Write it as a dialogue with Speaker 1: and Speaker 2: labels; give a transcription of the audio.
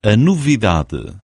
Speaker 1: a novidade.